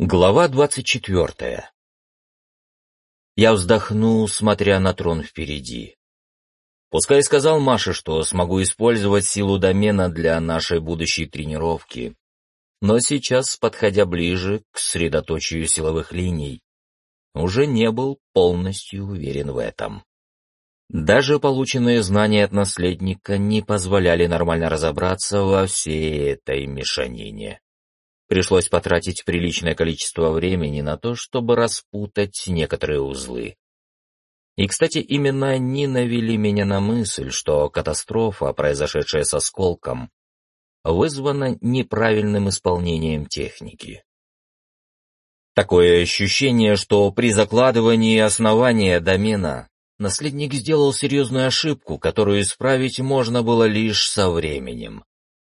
Глава двадцать четвертая. Я вздохнул, смотря на трон впереди. Пускай сказал Маше, что смогу использовать силу домена для нашей будущей тренировки, но сейчас, подходя ближе к средоточию силовых линий, уже не был полностью уверен в этом. Даже полученные знания от наследника не позволяли нормально разобраться во всей этой мешанине. Пришлось потратить приличное количество времени на то, чтобы распутать некоторые узлы. И, кстати, именно они навели меня на мысль, что катастрофа, произошедшая с осколком, вызвана неправильным исполнением техники. Такое ощущение, что при закладывании основания домена наследник сделал серьезную ошибку, которую исправить можно было лишь со временем.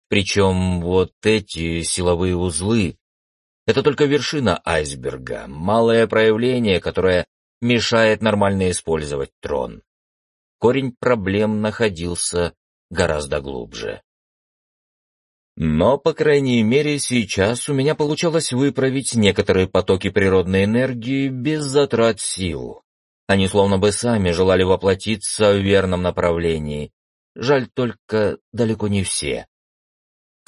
Причем вот эти силовые узлы — это только вершина айсберга, малое проявление, которое мешает нормально использовать трон. Корень проблем находился гораздо глубже. Но, по крайней мере, сейчас у меня получалось выправить некоторые потоки природной энергии без затрат сил. Они словно бы сами желали воплотиться в верном направлении. Жаль только далеко не все.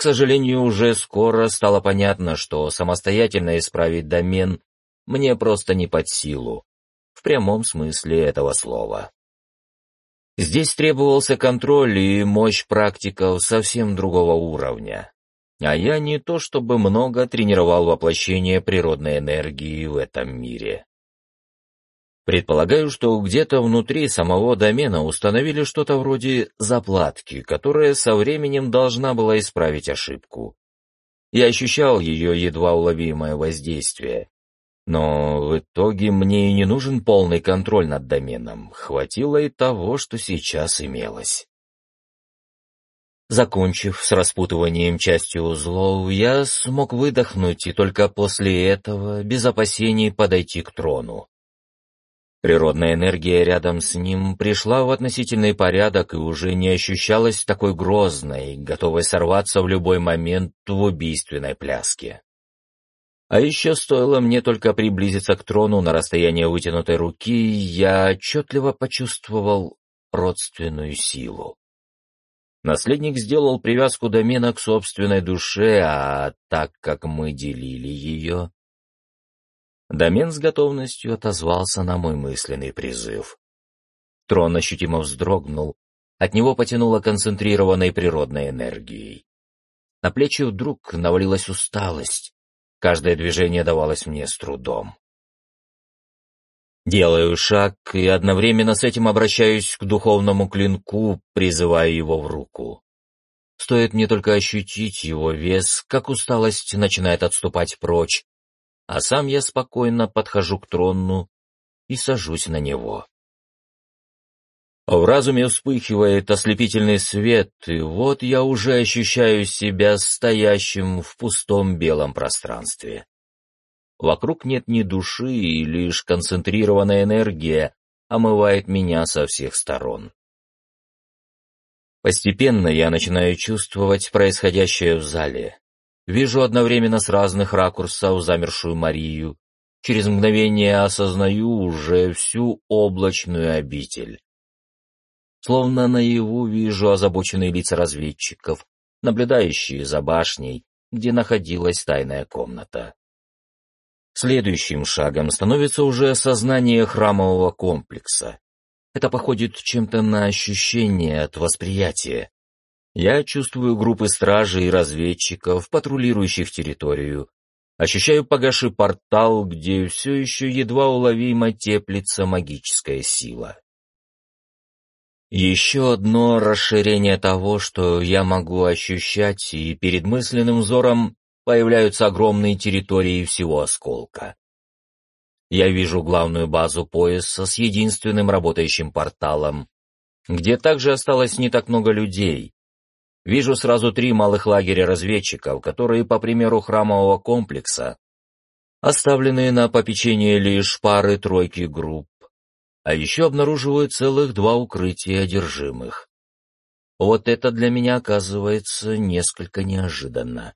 К сожалению, уже скоро стало понятно, что самостоятельно исправить домен мне просто не под силу, в прямом смысле этого слова. Здесь требовался контроль и мощь практиков совсем другого уровня. А я не то чтобы много тренировал воплощение природной энергии в этом мире. Предполагаю, что где-то внутри самого домена установили что-то вроде заплатки, которая со временем должна была исправить ошибку. Я ощущал ее едва уловимое воздействие. Но в итоге мне и не нужен полный контроль над доменом, хватило и того, что сейчас имелось. Закончив с распутыванием части узлов, я смог выдохнуть и только после этого, без опасений, подойти к трону. Природная энергия рядом с ним пришла в относительный порядок и уже не ощущалась такой грозной, готовой сорваться в любой момент в убийственной пляске. А еще стоило мне только приблизиться к трону на расстояние вытянутой руки, я отчетливо почувствовал родственную силу. Наследник сделал привязку домена к собственной душе, а так как мы делили ее, Домен с готовностью отозвался на мой мысленный призыв. Трон ощутимо вздрогнул, от него потянуло концентрированной природной энергией. На плечи вдруг навалилась усталость, каждое движение давалось мне с трудом. Делаю шаг и одновременно с этим обращаюсь к духовному клинку, призывая его в руку. Стоит мне только ощутить его вес, как усталость начинает отступать прочь, а сам я спокойно подхожу к трону и сажусь на него. В разуме вспыхивает ослепительный свет, и вот я уже ощущаю себя стоящим в пустом белом пространстве. Вокруг нет ни души, и лишь концентрированная энергия омывает меня со всех сторон. Постепенно я начинаю чувствовать происходящее в зале. Вижу одновременно с разных ракурсов замершую Марию. Через мгновение осознаю уже всю облачную обитель. Словно наяву вижу озабоченные лица разведчиков, наблюдающие за башней, где находилась тайная комната. Следующим шагом становится уже осознание храмового комплекса. Это походит чем-то на ощущение от восприятия. Я чувствую группы стражей и разведчиков, патрулирующих территорию. Ощущаю погаший портал, где все еще едва уловимо теплится магическая сила. Еще одно расширение того, что я могу ощущать, и перед мысленным взором появляются огромные территории всего осколка. Я вижу главную базу пояса с единственным работающим порталом, где также осталось не так много людей, Вижу сразу три малых лагеря разведчиков, которые, по примеру храмового комплекса, оставленные на попечение лишь пары-тройки групп, а еще обнаруживаю целых два укрытия одержимых. Вот это для меня оказывается несколько неожиданно.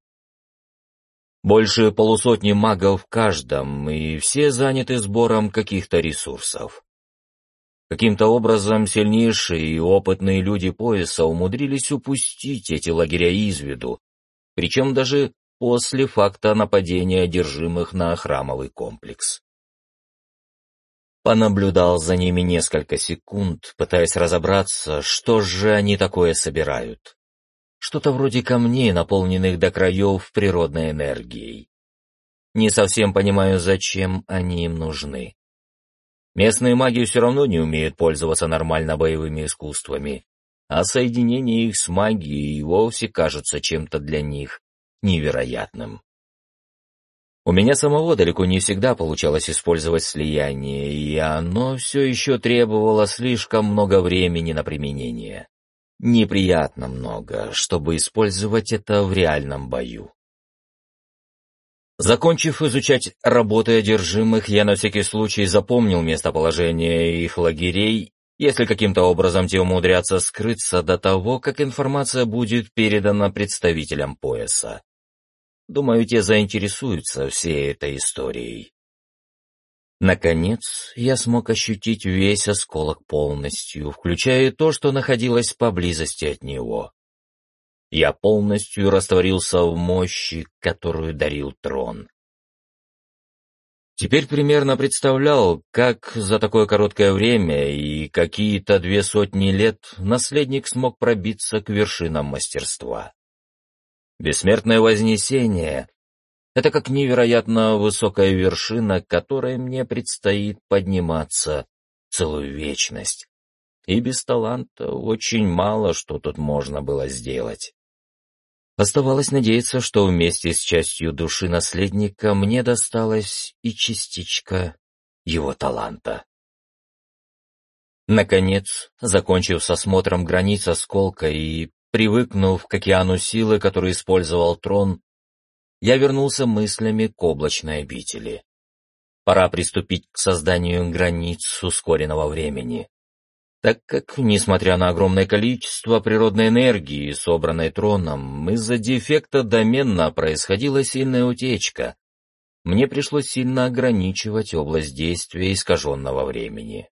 Больше полусотни магов в каждом, и все заняты сбором каких-то ресурсов. Каким-то образом сильнейшие и опытные люди пояса умудрились упустить эти лагеря из виду, причем даже после факта нападения одержимых на храмовый комплекс. Понаблюдал за ними несколько секунд, пытаясь разобраться, что же они такое собирают. Что-то вроде камней, наполненных до краев природной энергией. Не совсем понимаю, зачем они им нужны. Местные маги все равно не умеют пользоваться нормально боевыми искусствами, а соединение их с магией вовсе кажется чем-то для них невероятным. У меня самого далеко не всегда получалось использовать слияние, и оно все еще требовало слишком много времени на применение. Неприятно много, чтобы использовать это в реальном бою. Закончив изучать работы одержимых, я на всякий случай запомнил местоположение их лагерей, если каким-то образом те умудрятся скрыться до того, как информация будет передана представителям пояса. Думаю, те заинтересуются всей этой историей. Наконец, я смог ощутить весь осколок полностью, включая то, что находилось поблизости от него я полностью растворился в мощи, которую дарил трон. Теперь примерно представлял, как за такое короткое время и какие-то две сотни лет наследник смог пробиться к вершинам мастерства. Бессмертное вознесение — это как невероятно высокая вершина, которой мне предстоит подниматься целую вечность. И без таланта очень мало что тут можно было сделать. Оставалось надеяться, что вместе с частью души наследника мне досталась и частичка его таланта. Наконец, закончив с осмотром границ осколка и привыкнув к океану силы, который использовал трон, я вернулся мыслями к облачной обители. Пора приступить к созданию границ ускоренного времени так как, несмотря на огромное количество природной энергии, собранной троном, из-за дефекта домена происходила сильная утечка. Мне пришлось сильно ограничивать область действия искаженного времени.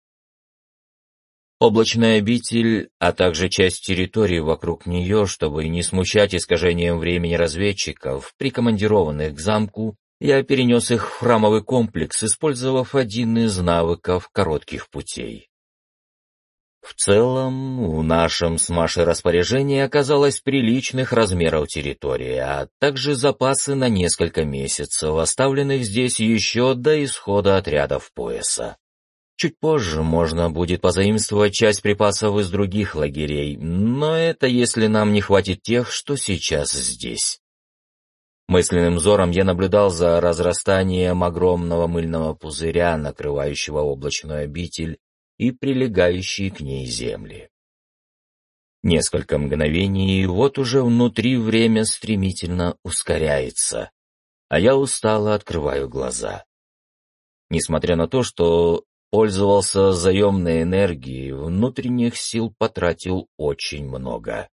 Облачная обитель, а также часть территории вокруг нее, чтобы не смущать искажением времени разведчиков, прикомандированных к замку, я перенес их в храмовый комплекс, использовав один из навыков коротких путей. В целом, в нашем с Машей распоряжении оказалось приличных размеров территории, а также запасы на несколько месяцев, оставленных здесь еще до исхода отрядов пояса. Чуть позже можно будет позаимствовать часть припасов из других лагерей, но это если нам не хватит тех, что сейчас здесь. Мысленным взором я наблюдал за разрастанием огромного мыльного пузыря, накрывающего облачную обитель, и прилегающие к ней земли. Несколько мгновений, и вот уже внутри время стремительно ускоряется, а я устало открываю глаза. Несмотря на то, что пользовался заемной энергией, внутренних сил потратил очень много.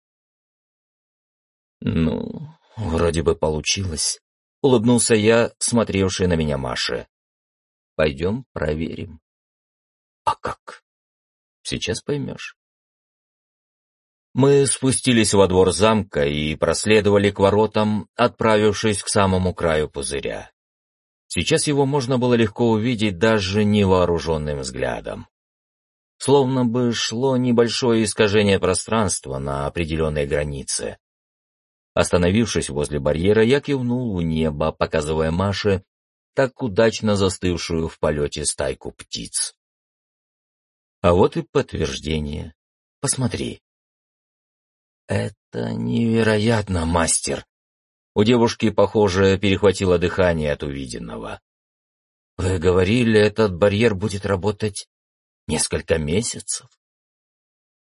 «Ну, вроде бы получилось», — улыбнулся я, смотревший на меня Маше. «Пойдем проверим». А как? Сейчас поймешь. Мы спустились во двор замка и проследовали к воротам, отправившись к самому краю пузыря. Сейчас его можно было легко увидеть даже невооруженным взглядом. Словно бы шло небольшое искажение пространства на определенной границе. Остановившись возле барьера, я кивнул в небо, показывая Маше так удачно застывшую в полете стайку птиц. А вот и подтверждение. Посмотри. Это невероятно, мастер. У девушки, похоже, перехватило дыхание от увиденного. Вы говорили, этот барьер будет работать несколько месяцев?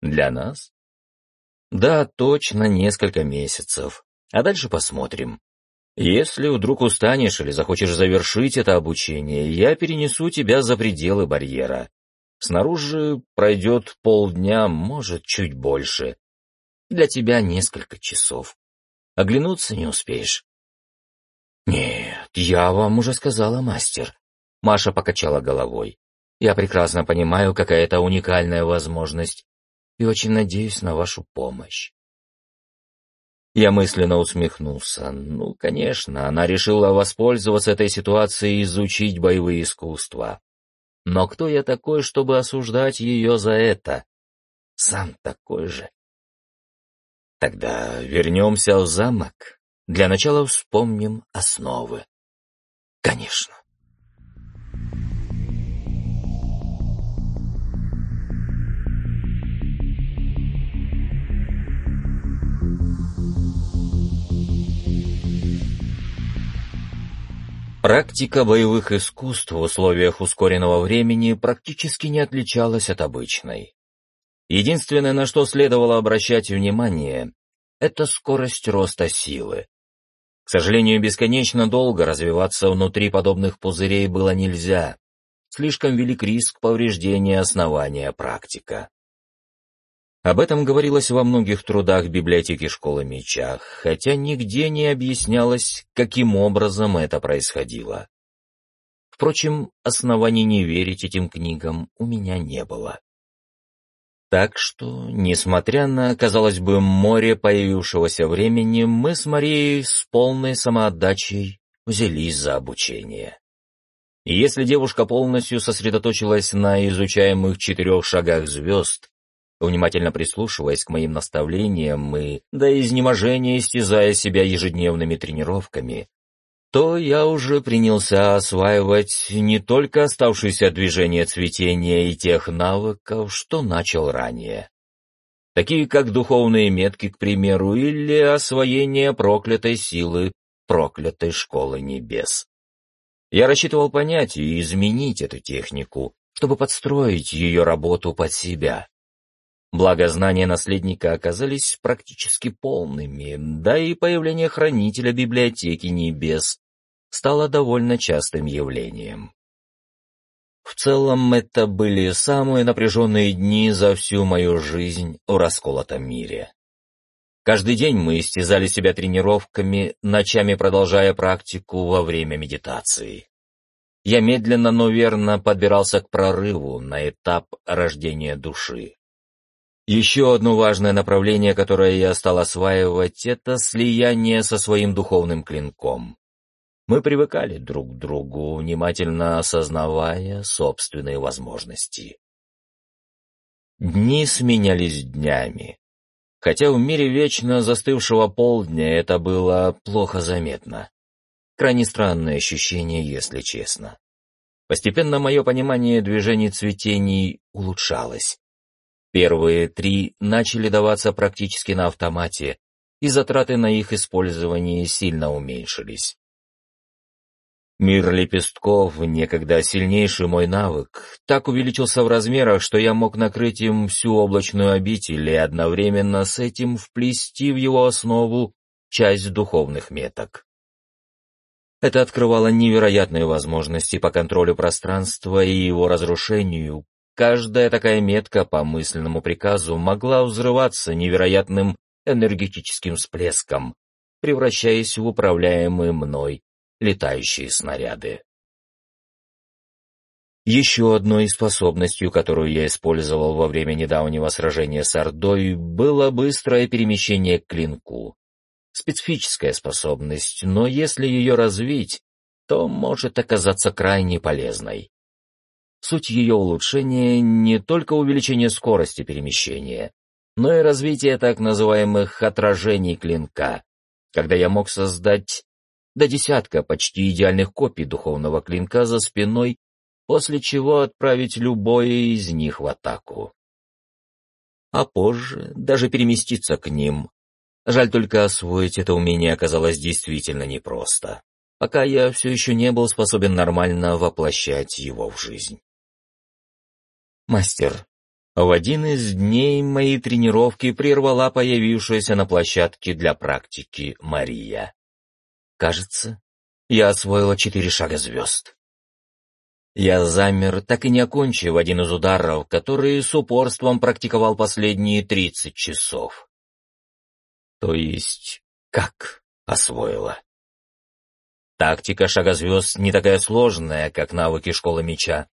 Для нас? Да, точно несколько месяцев. А дальше посмотрим. Если вдруг устанешь или захочешь завершить это обучение, я перенесу тебя за пределы барьера. Снаружи пройдет полдня, может, чуть больше. Для тебя несколько часов. Оглянуться не успеешь. Не, я вам уже сказала, мастер. Маша покачала головой. Я прекрасно понимаю, какая это уникальная возможность, и очень надеюсь на вашу помощь. Я мысленно усмехнулся. Ну, конечно, она решила воспользоваться этой ситуацией и изучить боевые искусства. Но кто я такой, чтобы осуждать ее за это? Сам такой же. Тогда вернемся в замок. Для начала вспомним основы. Конечно. Практика боевых искусств в условиях ускоренного времени практически не отличалась от обычной. Единственное, на что следовало обращать внимание, это скорость роста силы. К сожалению, бесконечно долго развиваться внутри подобных пузырей было нельзя. Слишком велик риск повреждения основания практика. Об этом говорилось во многих трудах библиотеки школы меча, хотя нигде не объяснялось, каким образом это происходило. Впрочем, оснований не верить этим книгам у меня не было. Так что, несмотря на, казалось бы, море появившегося времени, мы с Марией с полной самоотдачей взялись за обучение. И если девушка полностью сосредоточилась на изучаемых четырех шагах звезд, внимательно прислушиваясь к моим наставлениям и до изнеможения истязая себя ежедневными тренировками, то я уже принялся осваивать не только оставшиеся движения цветения и тех навыков, что начал ранее. Такие как духовные метки, к примеру, или освоение проклятой силы, проклятой школы небес. Я рассчитывал понять и изменить эту технику, чтобы подстроить ее работу под себя. Благо, знания наследника оказались практически полными, да и появление хранителя библиотеки небес стало довольно частым явлением. В целом, это были самые напряженные дни за всю мою жизнь в расколотом мире. Каждый день мы истязали себя тренировками, ночами продолжая практику во время медитации. Я медленно, но верно подбирался к прорыву на этап рождения души. Еще одно важное направление, которое я стал осваивать, это слияние со своим духовным клинком. Мы привыкали друг к другу, внимательно осознавая собственные возможности. Дни сменялись днями. Хотя в мире вечно застывшего полдня это было плохо заметно. Крайне странное ощущение, если честно. Постепенно мое понимание движений цветений улучшалось. Первые три начали даваться практически на автомате, и затраты на их использование сильно уменьшились. Мир лепестков, некогда сильнейший мой навык, так увеличился в размерах, что я мог накрыть им всю облачную обитель и одновременно с этим вплести в его основу часть духовных меток. Это открывало невероятные возможности по контролю пространства и его разрушению, Каждая такая метка по мысленному приказу могла взрываться невероятным энергетическим всплеском, превращаясь в управляемые мной летающие снаряды. Еще одной способностью, которую я использовал во время недавнего сражения с Ордой, было быстрое перемещение к клинку. Специфическая способность, но если ее развить, то может оказаться крайне полезной. Суть ее улучшения не только увеличение скорости перемещения, но и развитие так называемых отражений клинка, когда я мог создать до десятка почти идеальных копий духовного клинка за спиной, после чего отправить любое из них в атаку. А позже даже переместиться к ним. Жаль только освоить это умение оказалось действительно непросто, пока я все еще не был способен нормально воплощать его в жизнь. Мастер, в один из дней моей тренировки прервала появившаяся на площадке для практики Мария. Кажется, я освоила четыре шага звезд. Я замер, так и не окончив один из ударов, который с упорством практиковал последние тридцать часов. То есть, как освоила? Тактика шага звезд не такая сложная, как навыки школы меча.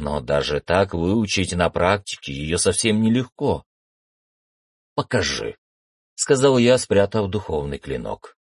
Но даже так выучить на практике ее совсем нелегко. «Покажи», — сказал я, спрятав духовный клинок.